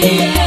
yeah.